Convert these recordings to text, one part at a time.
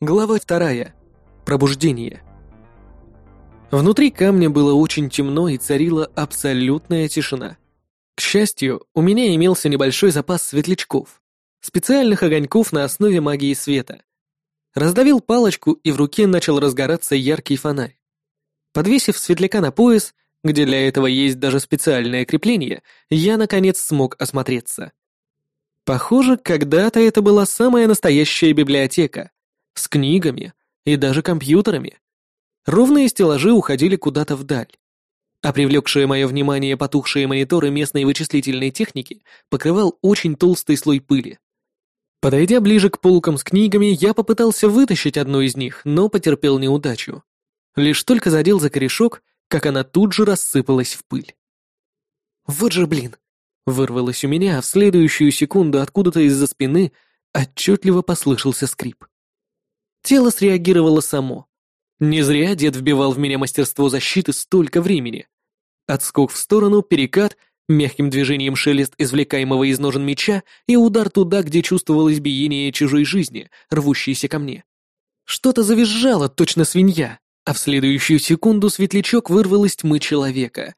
Глава вторая. Пробуждение. Внутри камня было очень темно и царила абсолютная тишина. К счастью, у меня имелся небольшой запас светлячков, специальных огоньков на основе магии света. Раздавил палочку, и в руке начал разгораться яркий фонарь. Подвесив светляка на пояс, где для этого есть даже специальное крепление, я, наконец, смог осмотреться. Похоже, когда-то это была самая настоящая библиотека, с книгами и даже компьютерами. Ровные стеллажи уходили куда-то вдаль. А привлекшее мое внимание потухшие мониторы местной вычислительной техники покрывал очень толстый слой пыли. Подойдя ближе к полкам с книгами, я попытался вытащить одну из них, но потерпел неудачу. Лишь только задел за корешок, как она тут же рассыпалась в пыль. «Вот же блин!» — вырвалось у меня, а в следующую секунду откуда-то из-за спины отчетливо послышался скрип. Тело среагировало само. Не зря дед вбивал в меня мастерство защиты столько времени. Отскок в сторону, перекат, мягким движением шелест извлекаемого из ножен меча и удар туда, где чувствовалось биение чужой жизни, рвущейся ко мне. Что-то завизжало, точно свинья, а в следующую секунду светлячок вырвал из тьмы человека.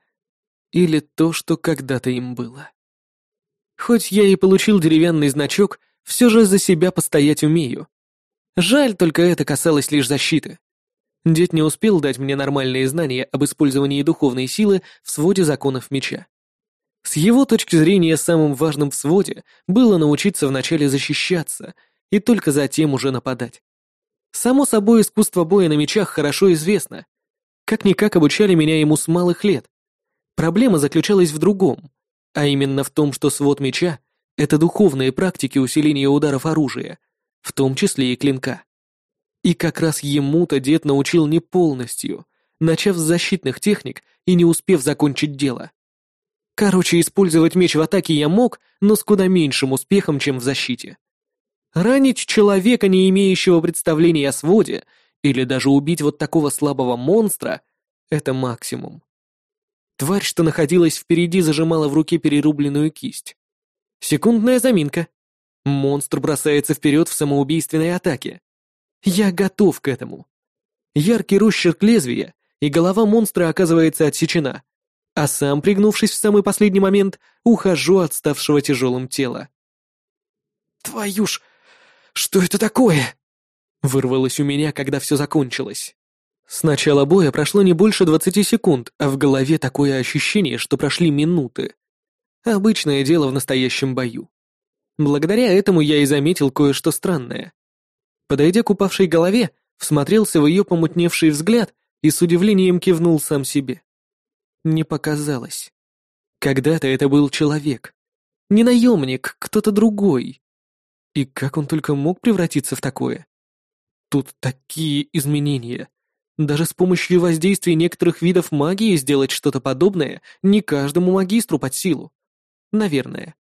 Или то, что когда-то им было. Хоть я и получил деревянный значок, все же за себя постоять умею. Жаль, только это касалось лишь защиты. Дед не успел дать мне нормальные знания об использовании духовной силы в своде законов меча. С его точки зрения самым важным в своде было научиться вначале защищаться и только затем уже нападать. Само собой, искусство боя на мечах хорошо известно. Как-никак обучали меня ему с малых лет. Проблема заключалась в другом, а именно в том, что свод меча — это духовные практики усиления ударов оружия — в том числе и клинка. И как раз ему-то дед научил не полностью, начав с защитных техник и не успев закончить дело. Короче, использовать меч в атаке я мог, но с куда меньшим успехом, чем в защите. Ранить человека, не имеющего представления о своде, или даже убить вот такого слабого монстра — это максимум. Тварь, что находилась впереди, зажимала в руке перерубленную кисть. Секундная заминка, Монстр бросается вперед в самоубийственной атаке. Я готов к этому. Яркий росчерк лезвия, и голова монстра оказывается отсечена, а сам, пригнувшись в самый последний момент, ухожу от ставшего тяжелым тела. «Твою ж! Что это такое?» Вырвалось у меня, когда все закончилось. С начала боя прошло не больше двадцати секунд, а в голове такое ощущение, что прошли минуты. Обычное дело в настоящем бою. Благодаря этому я и заметил кое-что странное. Подойдя к упавшей голове, всмотрелся в ее помутневший взгляд и с удивлением кивнул сам себе. Не показалось. Когда-то это был человек. Не наемник, кто-то другой. И как он только мог превратиться в такое? Тут такие изменения. Даже с помощью воздействия некоторых видов магии сделать что-то подобное не каждому магистру под силу. Наверное.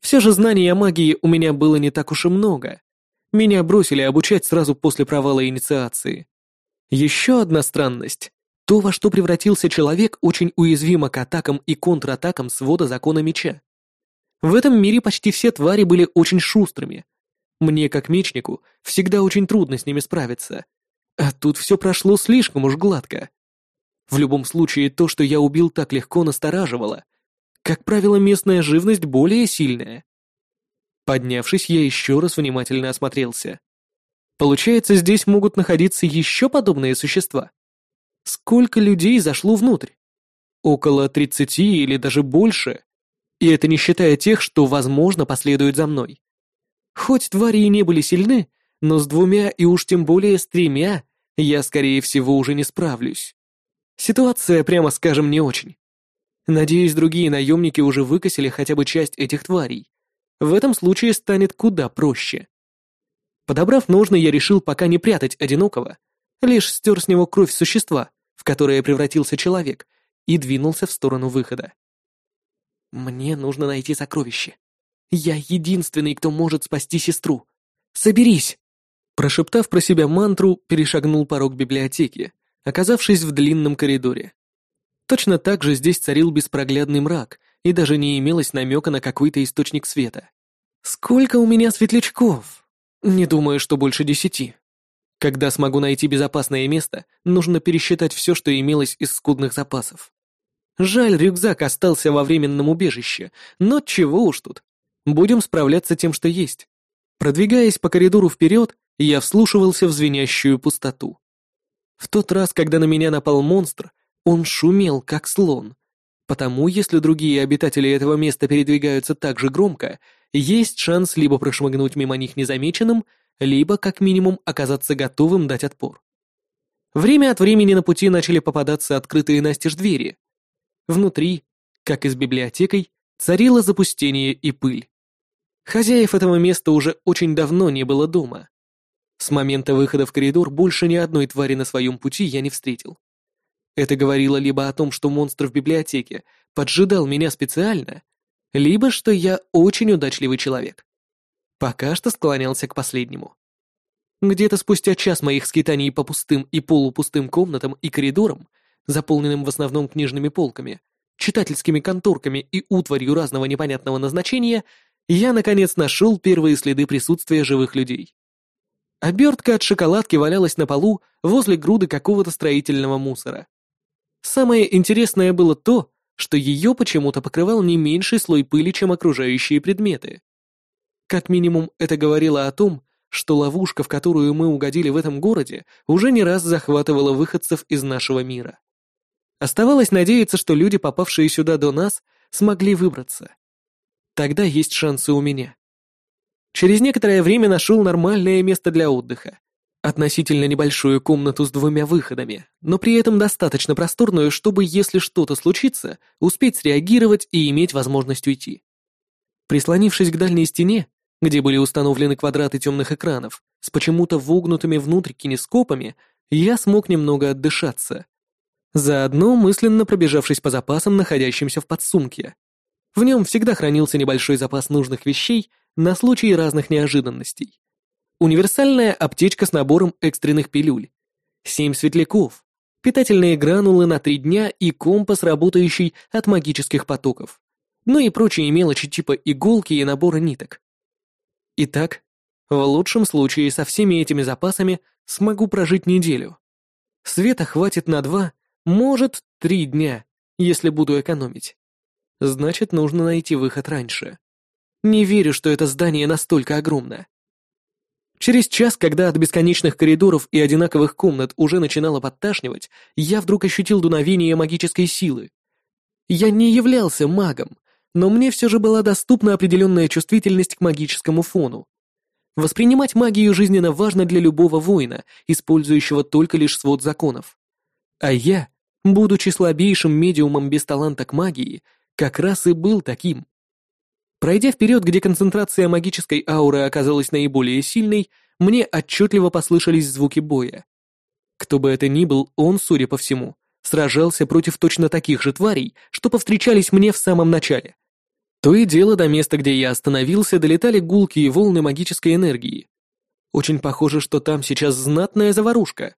Все же знаний о магии у меня было не так уж и много. Меня бросили обучать сразу после провала инициации. Еще одна странность. То, во что превратился человек, очень уязвимо к атакам и контратакам свода закона меча. В этом мире почти все твари были очень шустрыми. Мне, как мечнику, всегда очень трудно с ними справиться. А тут все прошло слишком уж гладко. В любом случае, то, что я убил так легко, настораживало. Как правило, местная живность более сильная. Поднявшись, я еще раз внимательно осмотрелся. Получается, здесь могут находиться еще подобные существа. Сколько людей зашло внутрь? Около тридцати или даже больше. И это не считая тех, что, возможно, последуют за мной. Хоть твари и не были сильны, но с двумя и уж тем более с тремя я, скорее всего, уже не справлюсь. Ситуация, прямо скажем, не очень. Надеюсь, другие наемники уже выкосили хотя бы часть этих тварей. В этом случае станет куда проще. Подобрав ножны, я решил пока не прятать одинокого, лишь стер с него кровь существа, в которое превратился человек, и двинулся в сторону выхода. Мне нужно найти сокровище. Я единственный, кто может спасти сестру. Соберись! Прошептав про себя мантру, перешагнул порог библиотеки, оказавшись в длинном коридоре. Точно так же здесь царил беспроглядный мрак, и даже не имелось намека на какой-то источник света. Сколько у меня светлячков? Не думаю, что больше десяти. Когда смогу найти безопасное место, нужно пересчитать все, что имелось из скудных запасов. Жаль, рюкзак остался во временном убежище, но чего уж тут. Будем справляться тем, что есть. Продвигаясь по коридору вперед, я вслушивался в звенящую пустоту. В тот раз, когда на меня напал монстр, он шумел, как слон. Потому, если другие обитатели этого места передвигаются так же громко, есть шанс либо прошмыгнуть мимо них незамеченным, либо, как минимум, оказаться готовым дать отпор. Время от времени на пути начали попадаться открытые настежь двери. Внутри, как и с библиотекой, царило запустение и пыль. Хозяев этого места уже очень давно не было дома. С момента выхода в коридор больше ни одной твари на своем пути я не встретил. Это говорило либо о том, что монстр в библиотеке поджидал меня специально, либо что я очень удачливый человек. Пока что склонялся к последнему. Где-то спустя час моих скитаний по пустым и полупустым комнатам и коридорам, заполненным в основном книжными полками, читательскими конторками и утварью разного непонятного назначения, я, наконец, нашел первые следы присутствия живых людей. Обертка от шоколадки валялась на полу возле груды какого-то строительного мусора. Самое интересное было то, что ее почему-то покрывал не меньший слой пыли, чем окружающие предметы. Как минимум, это говорило о том, что ловушка, в которую мы угодили в этом городе, уже не раз захватывала выходцев из нашего мира. Оставалось надеяться, что люди, попавшие сюда до нас, смогли выбраться. Тогда есть шансы у меня. Через некоторое время нашел нормальное место для отдыха. Относительно небольшую комнату с двумя выходами, но при этом достаточно просторную, чтобы, если что-то случится, успеть среагировать и иметь возможность уйти. Прислонившись к дальней стене, где были установлены квадраты темных экранов, с почему-то вогнутыми внутрь кинескопами, я смог немного отдышаться. Заодно мысленно пробежавшись по запасам, находящимся в подсумке. В нем всегда хранился небольшой запас нужных вещей на случай разных неожиданностей. Универсальная аптечка с набором экстренных пилюль. Семь светляков. Питательные гранулы на три дня и компас, работающий от магических потоков. Ну и прочие мелочи типа иголки и набора ниток. Итак, в лучшем случае со всеми этими запасами смогу прожить неделю. Света хватит на два, может, три дня, если буду экономить. Значит, нужно найти выход раньше. Не верю, что это здание настолько огромно. Через час, когда от бесконечных коридоров и одинаковых комнат уже начинало подташнивать, я вдруг ощутил дуновение магической силы. Я не являлся магом, но мне все же была доступна определенная чувствительность к магическому фону. Воспринимать магию жизненно важно для любого воина, использующего только лишь свод законов. А я, будучи слабейшим медиумом без таланта к магии, как раз и был таким. Пройдя вперед, где концентрация магической ауры оказалась наиболее сильной, мне отчетливо послышались звуки боя. Кто бы это ни был, он, судя по всему, сражался против точно таких же тварей, что повстречались мне в самом начале. То и дело до места, где я остановился, долетали гулкие волны магической энергии. Очень похоже, что там сейчас знатная заварушка.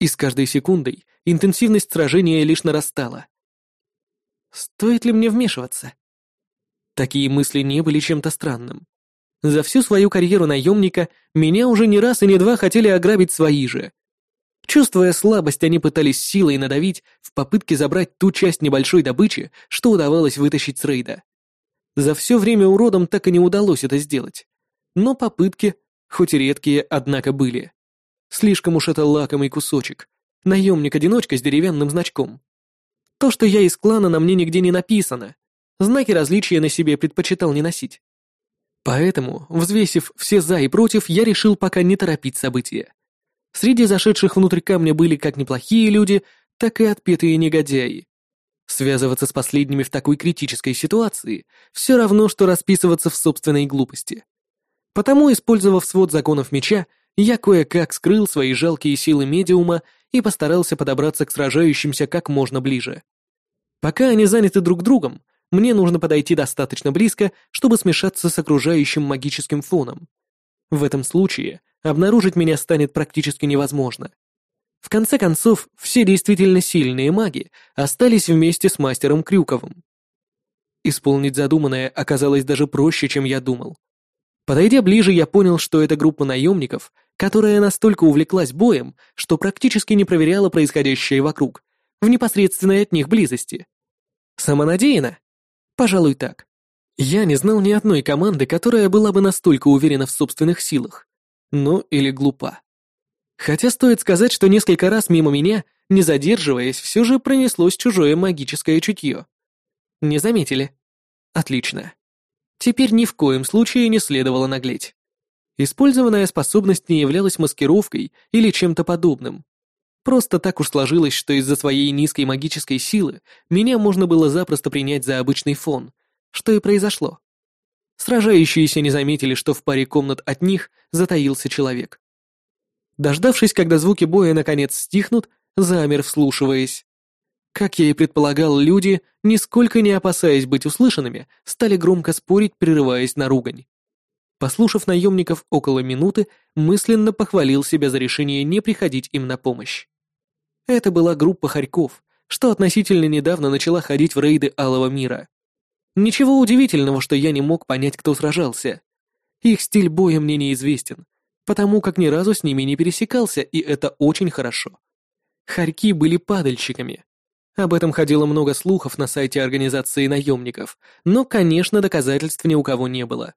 И с каждой секундой интенсивность сражения лишь нарастала. Стоит ли мне вмешиваться? Такие мысли не были чем-то странным. За всю свою карьеру наемника меня уже не раз и не два хотели ограбить свои же. Чувствуя слабость, они пытались силой надавить в попытке забрать ту часть небольшой добычи, что удавалось вытащить с рейда. За все время уродам так и не удалось это сделать. Но попытки, хоть и редкие, однако были. Слишком уж это лакомый кусочек. Наемник-одиночка с деревянным значком. То, что я из клана, на мне нигде не написано, Знаки различия на себе предпочитал не носить. Поэтому, взвесив все «за» и «против», я решил пока не торопить события. Среди зашедших внутрь камня были как неплохие люди, так и отпетые негодяи. Связываться с последними в такой критической ситуации все равно, что расписываться в собственной глупости. Потому, использовав свод законов меча, я кое-как скрыл свои жалкие силы медиума и постарался подобраться к сражающимся как можно ближе. Пока они заняты друг другом, мне нужно подойти достаточно близко, чтобы смешаться с окружающим магическим фоном. В этом случае обнаружить меня станет практически невозможно. В конце концов, все действительно сильные маги остались вместе с мастером Крюковым. Исполнить задуманное оказалось даже проще, чем я думал. Подойдя ближе, я понял, что это группа наемников, которая настолько увлеклась боем, что практически не проверяла происходящее вокруг, в непосредственной от них близости. Самонадеянно? Пожалуй, так. Я не знал ни одной команды, которая была бы настолько уверена в собственных силах. Ну, или глупа. Хотя стоит сказать, что несколько раз мимо меня, не задерживаясь, все же пронеслось чужое магическое чутье. Не заметили? Отлично. Теперь ни в коем случае не следовало наглеть. Использованная способность не являлась маскировкой или чем-то подобным. Просто так уж сложилось, что из-за своей низкой магической силы меня можно было запросто принять за обычный фон, что и произошло. Сражающиеся не заметили, что в паре комнат от них затаился человек. Дождавшись, когда звуки боя наконец стихнут, замер, вслушиваясь. Как я и предполагал, люди, нисколько не опасаясь быть услышанными, стали громко спорить, прерываясь на ругань. Послушав наемников около минуты, мысленно похвалил себя за решение не приходить им на помощь. Это была группа хорьков, что относительно недавно начала ходить в рейды Алого Мира. Ничего удивительного, что я не мог понять, кто сражался. Их стиль боя мне неизвестен, потому как ни разу с ними не пересекался, и это очень хорошо. Хорьки были падальщиками. Об этом ходило много слухов на сайте организации наемников, но, конечно, доказательств ни у кого не было.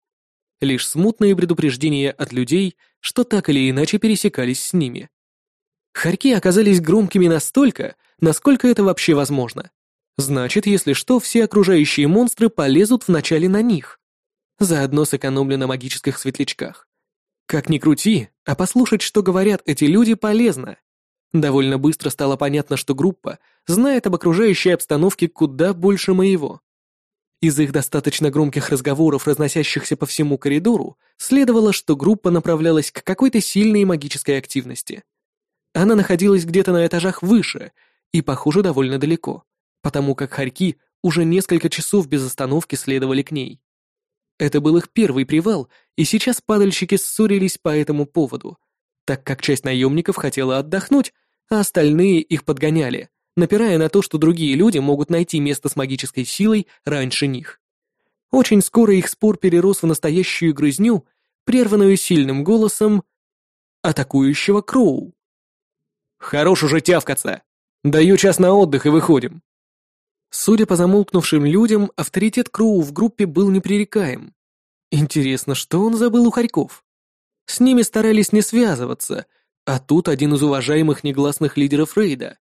Лишь смутные предупреждения от людей, что так или иначе пересекались с ними. Хорьки оказались громкими настолько, насколько это вообще возможно. Значит, если что, все окружающие монстры полезут вначале на них. Заодно сэкономлю на магических светлячках. Как ни крути, а послушать, что говорят эти люди, полезно. Довольно быстро стало понятно, что группа знает об окружающей обстановке куда больше моего. Из их достаточно громких разговоров, разносящихся по всему коридору, следовало, что группа направлялась к какой-то сильной магической активности. Она находилась где-то на этажах выше и, похоже, довольно далеко потому как хорьки уже несколько часов без остановки следовали к ней. Это был их первый привал, и сейчас падальщики ссорились по этому поводу, так как часть наемников хотела отдохнуть, а остальные их подгоняли, напирая на то, что другие люди могут найти место с магической силой раньше них. Очень скоро их спор перерос в настоящую грызню, прерванную сильным голосом атакующего Кроу. «Хорош уже тявкаться! Даю час на отдых и выходим!» Судя по замолкнувшим людям, авторитет Кроу в группе был непререкаем. Интересно, что он забыл у Харьков? С ними старались не связываться, а тут один из уважаемых негласных лидеров рейда.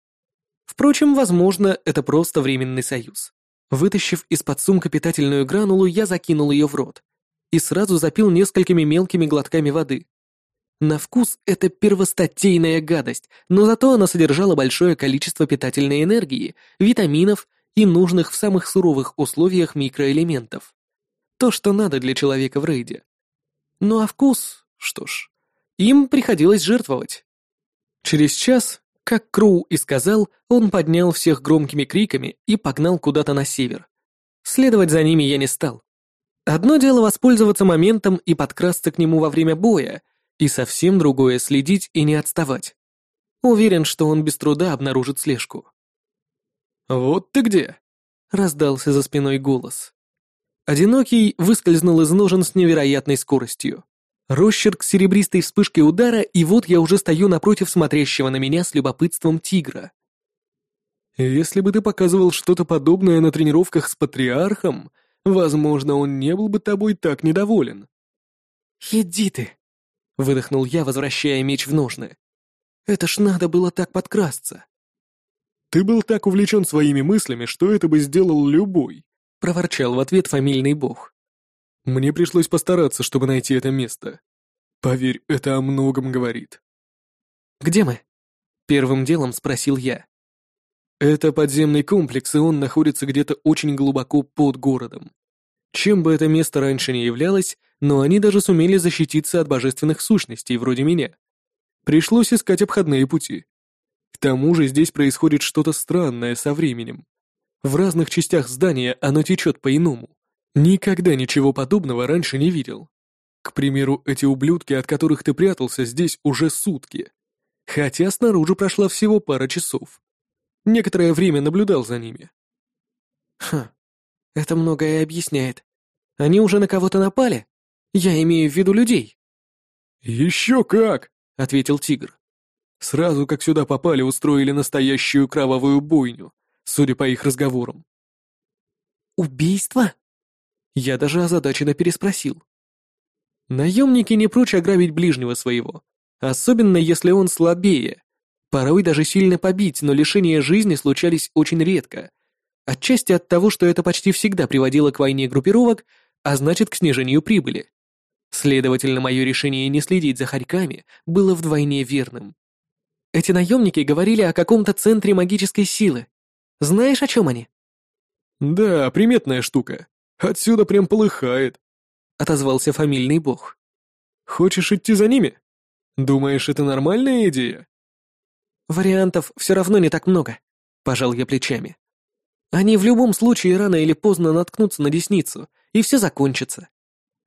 Впрочем, возможно, это просто временный союз. Вытащив из-под сумка питательную гранулу, я закинул ее в рот и сразу запил несколькими мелкими глотками воды. На вкус это первостатейная гадость, но зато она содержала большое количество питательной энергии, витаминов и нужных в самых суровых условиях микроэлементов. То, что надо для человека в рейде. Ну а вкус, что ж, им приходилось жертвовать. Через час, как Кроу и сказал, он поднял всех громкими криками и погнал куда-то на север. Следовать за ними я не стал. Одно дело воспользоваться моментом и подкрасться к нему во время боя, и совсем другое следить и не отставать. Уверен, что он без труда обнаружит слежку. «Вот ты где!» — раздался за спиной голос. Одинокий выскользнул из ножен с невероятной скоростью. Росчерк серебристой вспышкой удара, и вот я уже стою напротив смотрящего на меня с любопытством тигра. «Если бы ты показывал что-то подобное на тренировках с патриархом, возможно, он не был бы тобой так недоволен». «Иди ты!» — выдохнул я, возвращая меч в ножны. «Это ж надо было так подкрасться!» «Ты был так увлечен своими мыслями, что это бы сделал любой», — проворчал в ответ фамильный бог. «Мне пришлось постараться, чтобы найти это место. Поверь, это о многом говорит». «Где мы?» — первым делом спросил я. «Это подземный комплекс, и он находится где-то очень глубоко под городом. Чем бы это место раньше не являлось, но они даже сумели защититься от божественных сущностей, вроде меня. Пришлось искать обходные пути. К тому же здесь происходит что-то странное со временем. В разных частях здания оно течет по-иному. Никогда ничего подобного раньше не видел. К примеру, эти ублюдки, от которых ты прятался, здесь уже сутки. Хотя снаружи прошла всего пара часов. Некоторое время наблюдал за ними. Ха, это многое объясняет. Они уже на кого-то напали? Я имею в виду людей. Еще как! ответил тигр. «Сразу как сюда попали, устроили настоящую кровавую бойню, судя по их разговорам». «Убийство?» Я даже озадаченно переспросил. Наемники не прочь ограбить ближнего своего, особенно если он слабее. Порой даже сильно побить, но лишения жизни случались очень редко. Отчасти от того, что это почти всегда приводило к войне группировок, а значит к снижению прибыли. Следовательно, мое решение не следить за хорьками было вдвойне верным. Эти наемники говорили о каком-то центре магической силы. Знаешь, о чем они? «Да, приметная штука. Отсюда прям полыхает», — отозвался фамильный бог. «Хочешь идти за ними? Думаешь, это нормальная идея?» «Вариантов все равно не так много», — пожал я плечами. «Они в любом случае рано или поздно наткнутся на десницу, и все закончится.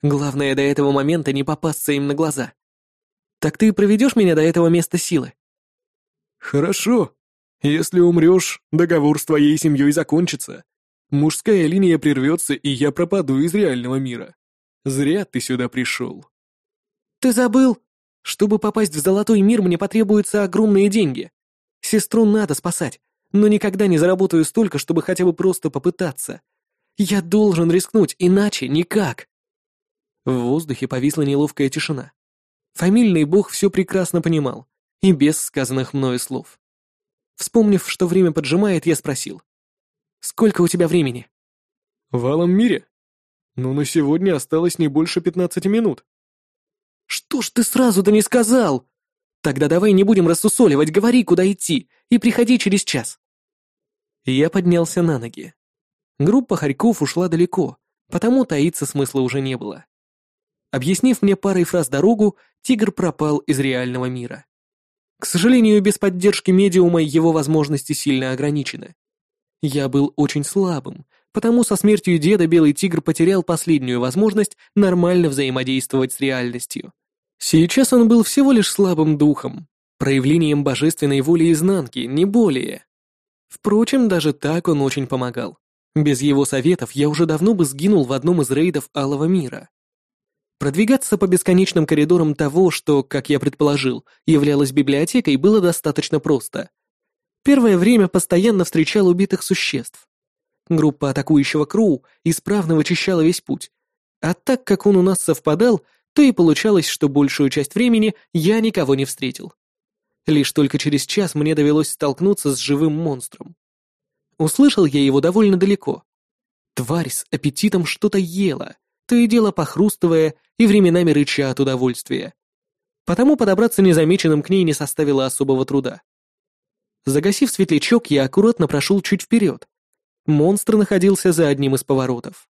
Главное до этого момента не попасться им на глаза. Так ты проведешь меня до этого места силы?» «Хорошо. Если умрешь, договор с твоей семьей закончится. Мужская линия прервется, и я пропаду из реального мира. Зря ты сюда пришел». «Ты забыл? Чтобы попасть в золотой мир, мне потребуются огромные деньги. Сестру надо спасать, но никогда не заработаю столько, чтобы хотя бы просто попытаться. Я должен рискнуть, иначе никак». В воздухе повисла неловкая тишина. Фамильный бог все прекрасно понимал, и без сказанных мною слов. Вспомнив, что время поджимает, я спросил. «Сколько у тебя времени?» «В алом мире? Ну, на сегодня осталось не больше пятнадцати минут». «Что ж ты сразу-то не сказал? Тогда давай не будем рассусоливать, говори, куда идти, и приходи через час». Я поднялся на ноги. Группа хорьков ушла далеко, потому таиться смысла уже не было. Объяснив мне парой фраз дорогу, тигр пропал из реального мира. К сожалению, без поддержки медиума его возможности сильно ограничены. Я был очень слабым, потому со смертью деда Белый Тигр потерял последнюю возможность нормально взаимодействовать с реальностью. Сейчас он был всего лишь слабым духом, проявлением божественной воли изнанки, не более. Впрочем, даже так он очень помогал. Без его советов я уже давно бы сгинул в одном из рейдов Алого мира. Продвигаться по бесконечным коридорам того, что, как я предположил, являлось библиотекой, было достаточно просто. Первое время постоянно встречал убитых существ. Группа атакующего Кроу исправно вычищала весь путь. А так как он у нас совпадал, то и получалось, что большую часть времени я никого не встретил. Лишь только через час мне довелось столкнуться с живым монстром. Услышал я его довольно далеко. Тварь с аппетитом что-то ела, то и дело похрустывая и временами рыча от удовольствия. Потому подобраться незамеченным к ней не составило особого труда. Загасив светлячок, я аккуратно прошел чуть вперед. Монстр находился за одним из поворотов.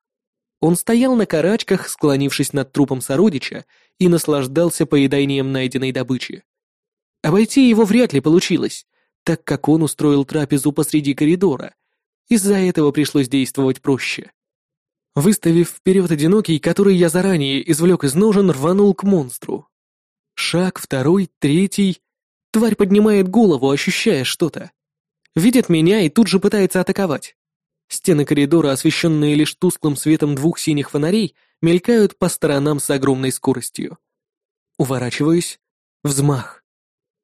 Он стоял на карачках, склонившись над трупом сородича, и наслаждался поеданием найденной добычи. Обойти его вряд ли получилось, так как он устроил трапезу посреди коридора, из-за этого пришлось действовать проще. Выставив вперед одинокий, который я заранее извлек из ножен, рванул к монстру. Шаг, второй, третий. Тварь поднимает голову, ощущая что-то. Видит меня и тут же пытается атаковать. Стены коридора, освещенные лишь тусклым светом двух синих фонарей, мелькают по сторонам с огромной скоростью. Уворачиваюсь. Взмах.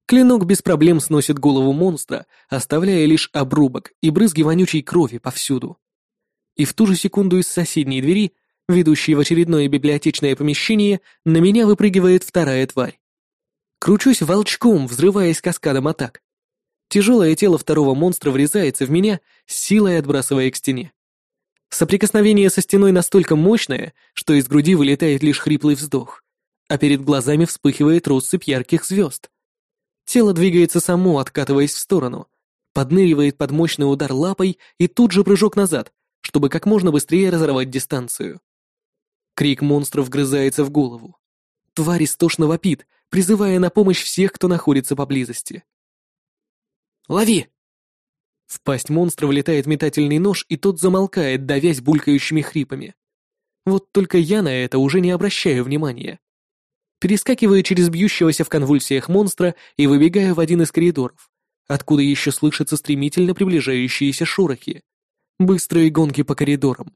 Клинок без проблем сносит голову монстра, оставляя лишь обрубок и брызги вонючей крови повсюду. И в ту же секунду из соседней двери, ведущей в очередное библиотечное помещение, на меня выпрыгивает вторая тварь. Кручусь волчком, взрываясь каскадом атак. Тяжелое тело второго монстра врезается в меня, силой отбрасывая к стене. Соприкосновение со стеной настолько мощное, что из груди вылетает лишь хриплый вздох, а перед глазами вспыхивает россыпь ярких звезд. Тело двигается само, откатываясь в сторону, подныривает под мощный удар лапой и тут же прыжок назад, чтобы как можно быстрее разорвать дистанцию. Крик монстра вгрызается в голову. Тварь истошно вопит, призывая на помощь всех, кто находится поблизости. «Лови!» В пасть монстра влетает метательный нож, и тот замолкает, давясь булькающими хрипами. Вот только я на это уже не обращаю внимания перескакиваю через бьющегося в конвульсиях монстра и выбегаю в один из коридоров, откуда еще слышатся стремительно приближающиеся шорохи. Быстрые гонки по коридорам.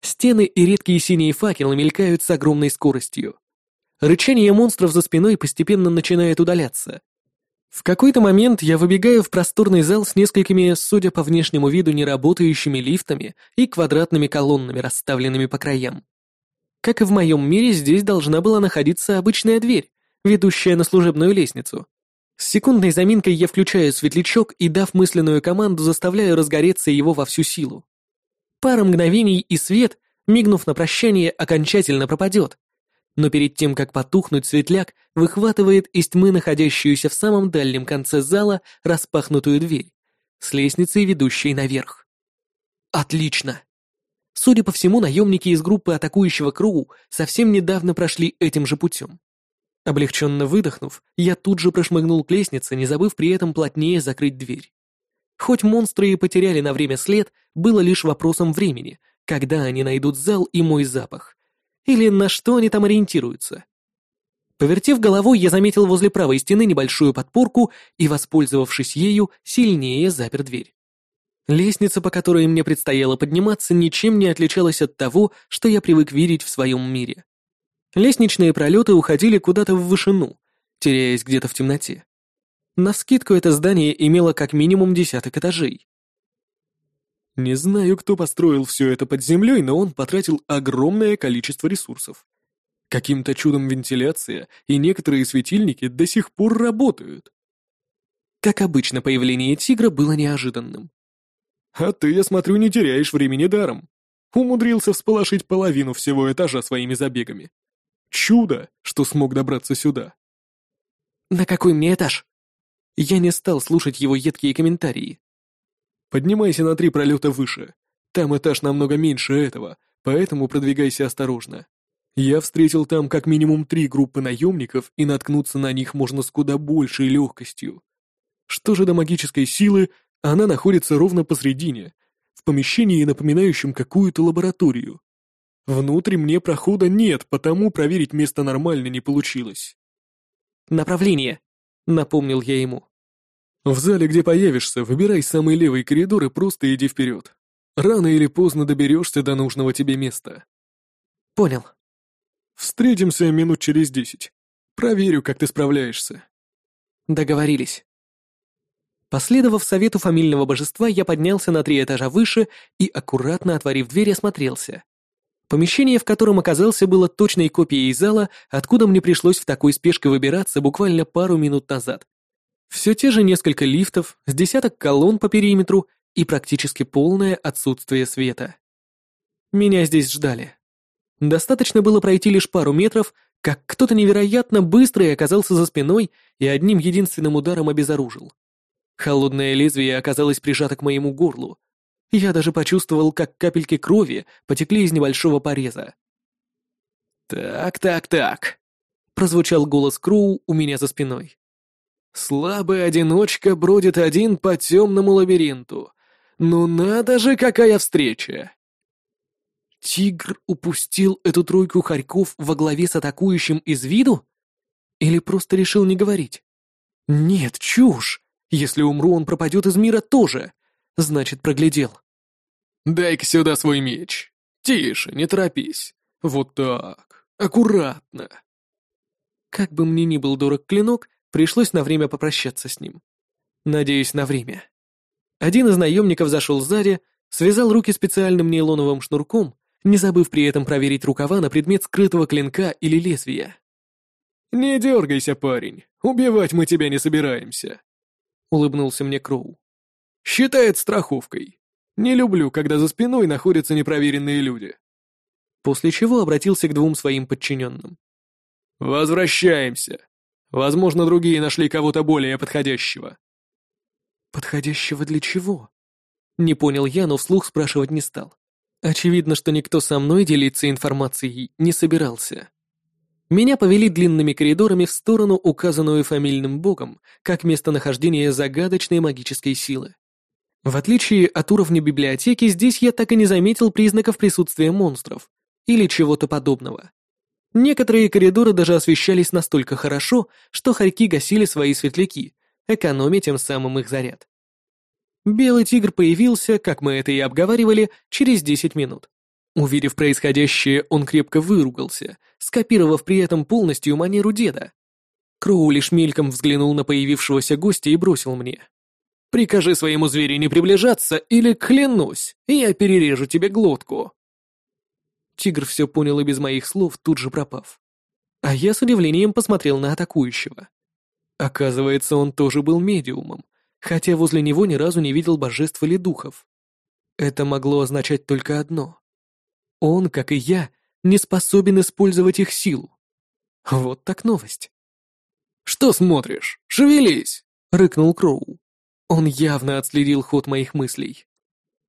Стены и редкие синие факелы мелькают с огромной скоростью. Рычание монстров за спиной постепенно начинает удаляться. В какой-то момент я выбегаю в просторный зал с несколькими, судя по внешнему виду, неработающими лифтами и квадратными колоннами, расставленными по краям. Как и в моем мире, здесь должна была находиться обычная дверь, ведущая на служебную лестницу. С секундной заминкой я включаю светлячок и, дав мысленную команду, заставляю разгореться его во всю силу. Пара мгновений и свет, мигнув на прощание, окончательно пропадет. Но перед тем, как потухнуть, светляк выхватывает из тьмы находящуюся в самом дальнем конце зала распахнутую дверь с лестницей, ведущей наверх. Отлично! Судя по всему, наемники из группы атакующего Кроу совсем недавно прошли этим же путем. Облегченно выдохнув, я тут же прошмыгнул к лестнице, не забыв при этом плотнее закрыть дверь. Хоть монстры и потеряли на время след, было лишь вопросом времени, когда они найдут зал и мой запах. Или на что они там ориентируются. Повертев головой, я заметил возле правой стены небольшую подпорку и, воспользовавшись ею, сильнее запер дверь. Лестница, по которой мне предстояло подниматься, ничем не отличалась от того, что я привык видеть в своем мире. Лестничные пролеты уходили куда-то в вышину, теряясь где-то в темноте. Навскидку это здание имело как минимум десяток этажей. Не знаю, кто построил все это под землей, но он потратил огромное количество ресурсов. Каким-то чудом вентиляция и некоторые светильники до сих пор работают. Как обычно, появление тигра было неожиданным. А ты, я смотрю, не теряешь времени даром. Умудрился всполошить половину всего этажа своими забегами. Чудо, что смог добраться сюда. На какой мне этаж? Я не стал слушать его едкие комментарии. Поднимайся на три пролета выше. Там этаж намного меньше этого, поэтому продвигайся осторожно. Я встретил там как минимум три группы наемников, и наткнуться на них можно с куда большей легкостью. Что же до магической силы, она находится ровно посредине, в помещении, напоминающем какую-то лабораторию. Внутрь мне прохода нет, потому проверить место нормально не получилось. «Направление», — напомнил я ему. «В зале, где появишься, выбирай самый левый коридор и просто иди вперед. Рано или поздно доберешься до нужного тебе места». «Понял». «Встретимся минут через десять. Проверю, как ты справляешься». «Договорились». Последовав совету фамильного божества, я поднялся на три этажа выше и, аккуратно отворив дверь, осмотрелся. Помещение, в котором оказался, было точной копией зала, откуда мне пришлось в такой спешке выбираться буквально пару минут назад. Все те же несколько лифтов, с десяток колонн по периметру и практически полное отсутствие света. Меня здесь ждали. Достаточно было пройти лишь пару метров, как кто-то невероятно быстрый оказался за спиной и одним единственным ударом обезоружил. Холодное лезвие оказалось прижато к моему горлу, я даже почувствовал, как капельки крови потекли из небольшого пореза. «Так, так, так», — прозвучал голос Кроу у меня за спиной. «Слабый одиночка бродит один по темному лабиринту. Ну надо же, какая встреча!» Тигр упустил эту тройку хорьков во главе с атакующим из виду? Или просто решил не говорить? Нет, чушь! Если умру, он пропадет из мира тоже. Значит, проглядел. «Дай-ка сюда свой меч. Тише, не торопись. Вот так. Аккуратно». Как бы мне ни был дорог клинок, пришлось на время попрощаться с ним. Надеюсь, на время. Один из наемников зашел сзади, связал руки специальным нейлоновым шнурком, не забыв при этом проверить рукава на предмет скрытого клинка или лезвия. «Не дергайся, парень, убивать мы тебя не собираемся», — улыбнулся мне Кроу. «Считай это страховкой. Не люблю, когда за спиной находятся непроверенные люди. После чего обратился к двум своим подчиненным. Возвращаемся. Возможно, другие нашли кого-то более подходящего. Подходящего для чего? Не понял я, но вслух спрашивать не стал. Очевидно, что никто со мной делиться информацией не собирался. Меня повели длинными коридорами в сторону, указанную фамильным богом, как местонахождение загадочной магической силы. В отличие от уровня библиотеки, здесь я так и не заметил признаков присутствия монстров или чего-то подобного. Некоторые коридоры даже освещались настолько хорошо, что хорьки гасили свои светляки, экономя тем самым их заряд. Белый тигр появился, как мы это и обговаривали, через 10 минут. Увидев происходящее, он крепко выругался, скопировав при этом полностью манеру деда. Кроу лишь мельком взглянул на появившегося гостя и бросил мне. «Прикажи своему зверю не приближаться, или, клянусь, я перережу тебе глотку». Тигр все понял и без моих слов, тут же пропав. А я с удивлением посмотрел на атакующего. Оказывается, он тоже был медиумом, хотя возле него ни разу не видел божеств или духов. Это могло означать только одно. Он, как и я, не способен использовать их силу. Вот так новость. «Что смотришь? Шевелись!» — рыкнул Кроу. Он явно отследил ход моих мыслей.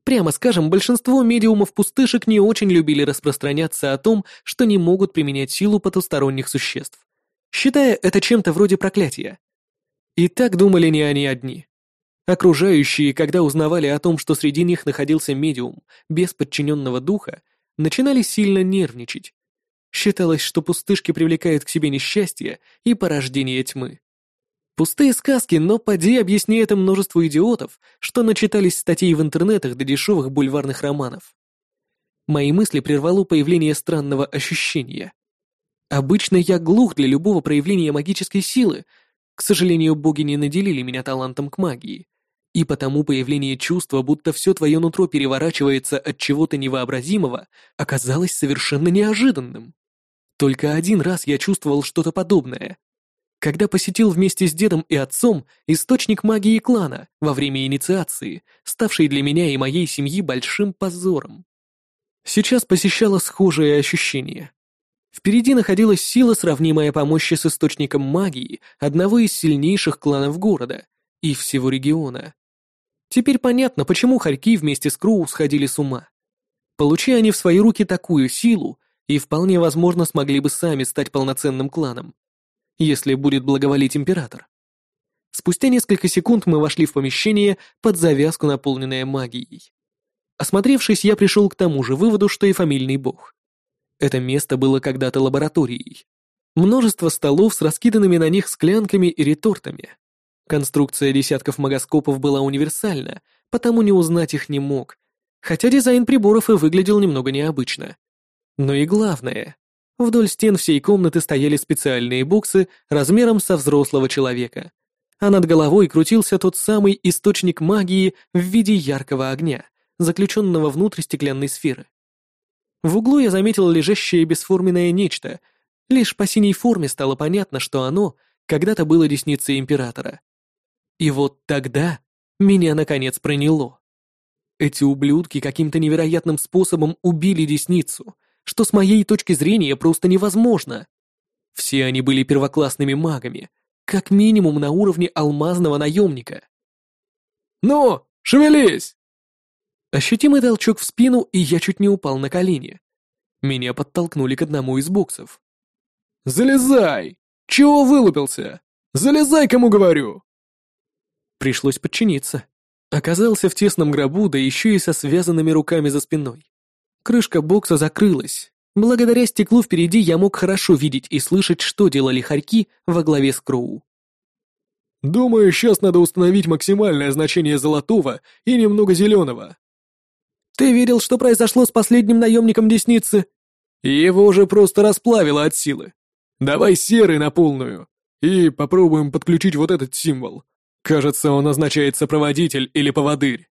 Прямо скажем, большинство медиумов-пустышек не очень любили распространяться о том, что не могут применять силу потусторонних существ, считая это чем-то вроде проклятия. И так думали не они одни. Окружающие, когда узнавали о том, что среди них находился медиум без подчиненного духа, начинали сильно нервничать. Считалось, что пустышки привлекают к себе несчастье и порождение тьмы. Пустые сказки, но поди объясни это множеству идиотов, что начитались статей в интернетах до дешевых бульварных романов. Мои мысли прервало появление странного ощущения. Обычно я глух для любого проявления магической силы, к сожалению, боги не наделили меня талантом к магии. И потому появление чувства, будто все твое нутро переворачивается от чего-то невообразимого, оказалось совершенно неожиданным. Только один раз я чувствовал что-то подобное. Когда посетил вместе с дедом и отцом источник магии клана во время инициации, ставший для меня и моей семьи большим позором. Сейчас посещало схожее ощущение. Впереди находилась сила, сравнимая по мощи с источником магии одного из сильнейших кланов города и всего региона. Теперь понятно, почему хорьки вместе с Кроу сходили с ума. Получи они в свои руки такую силу, и вполне возможно смогли бы сами стать полноценным кланом, если будет благоволить император. Спустя несколько секунд мы вошли в помещение под завязку, наполненное магией. Осмотревшись, я пришел к тому же выводу, что и фамильный бог. Это место было когда-то лабораторией. Множество столов с раскиданными на них склянками и ретортами. Конструкция десятков магоскопов была универсальна, потому не узнать их не мог, хотя дизайн приборов и выглядел немного необычно. Но и главное, вдоль стен всей комнаты стояли специальные боксы размером со взрослого человека, а над головой крутился тот самый источник магии в виде яркого огня, заключенного внутрь стеклянной сферы. В углу я заметил лежащее бесформенное нечто, лишь по синей форме стало понятно, что оно когда-то было десницей императора. И вот тогда меня наконец проняло. Эти ублюдки каким-то невероятным способом убили десницу, что с моей точки зрения просто невозможно. Все они были первоклассными магами, как минимум на уровне алмазного наемника. «Ну, шевелись!» Ощутимый толчок в спину, и я чуть не упал на колени. Меня подтолкнули к одному из боксов. «Залезай! Чего вылупился? Залезай, кому говорю!» Пришлось подчиниться. Оказался в тесном гробу, да еще и со связанными руками за спиной. Крышка бокса закрылась. Благодаря стеклу впереди я мог хорошо видеть и слышать, что делали хорьки во главе с Кроу. «Думаю, сейчас надо установить максимальное значение золотого и немного зеленого». «Ты видел, что произошло с последним наемником Десницы?» «Его уже просто расплавило от силы. Давай серый на полную и попробуем подключить вот этот символ. Кажется, он означает сопроводитель или поводырь.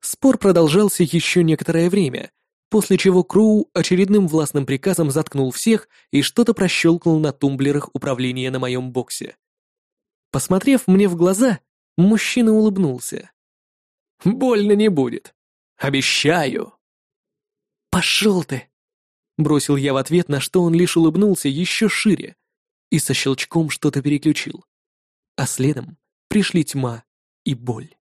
Спор продолжался еще некоторое время, после чего Кроу очередным властным приказом заткнул всех и что-то прощелкнул на тумблерах управления на моем боксе. Посмотрев мне в глаза, мужчина улыбнулся. «Больно не будет. Обещаю!» «Пошел ты!» Бросил я в ответ, на что он лишь улыбнулся еще шире и со щелчком что-то переключил. А следом пришли тьма и боль.